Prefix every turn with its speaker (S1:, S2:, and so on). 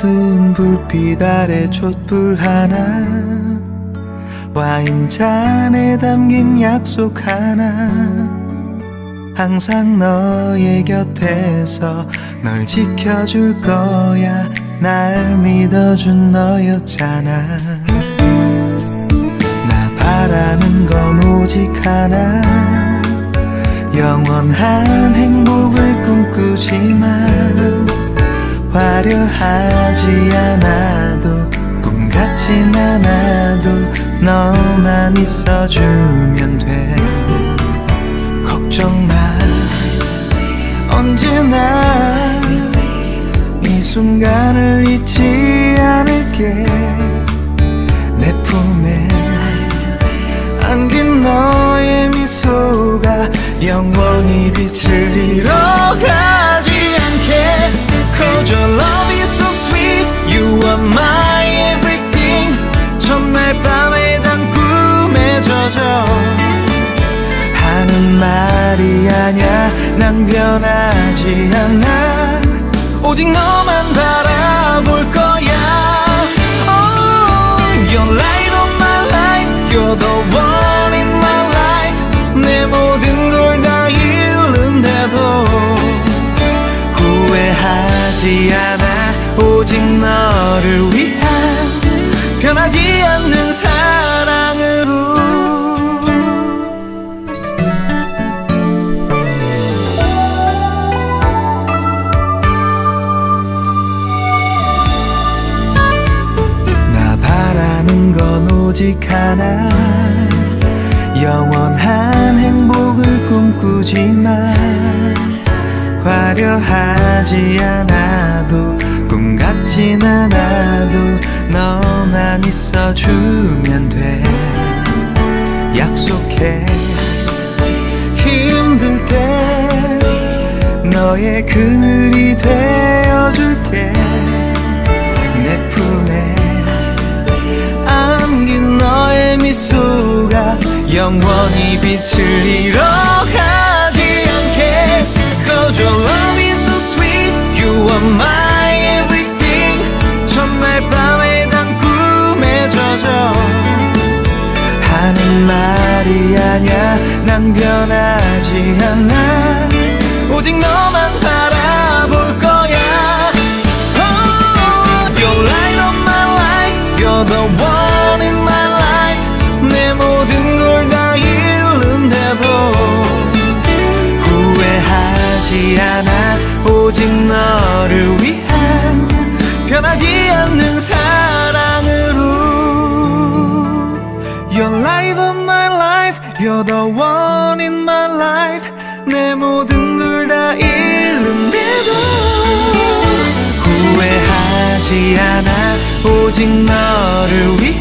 S1: 어두운 불빛 아래 촛불 하나 와인잔에 담긴 약속 하나. 항상 너의 곁에서 널 지켜줄 거야. 날 믿어준 너였잖아. 나 바라는 건 오직 하나. 영원한 행복을 꿈꾸지만 화려하지 않아도 꿈 같진 않아도 너만 있어주면 돼. 걱정 마. 언제나 이 순간을 잊지 않을게. 내 품에 안긴 너의 미소가 영원히 빛을 잃어 하는 말이 아냐 난 변하지 않아. 오직 너만 바라볼 거야. Oh, You're light of my life. You're the one in my life. 내 모든 걸 다 잃는데도 후회하지 않아. 오직 너를 위한 변하지 않는 사랑 오직 하나. 영원한 행복을 꿈꾸지만 화려하지 않아도 꿈 같진 않아도 너만 있어주면 돼. 약속해. 힘들 때 너의 그늘이 되어줄게 영원히 빛을 잃어가지 않게 Cause your love is so sweet You are my everything 첫날 밤에 단 꿈에 젖어 하는 말이 아냐 난 변하지 않아 오직 너만 바라볼 거야 oh, You're light of my life You're the 후회하지 않아. 오직 너를 위한 변하지 않는 사랑으로. You're light of my life You're the one in my life. 내 모든 걸 다 잃는데도 후회하지 않아. 오직 너를 위한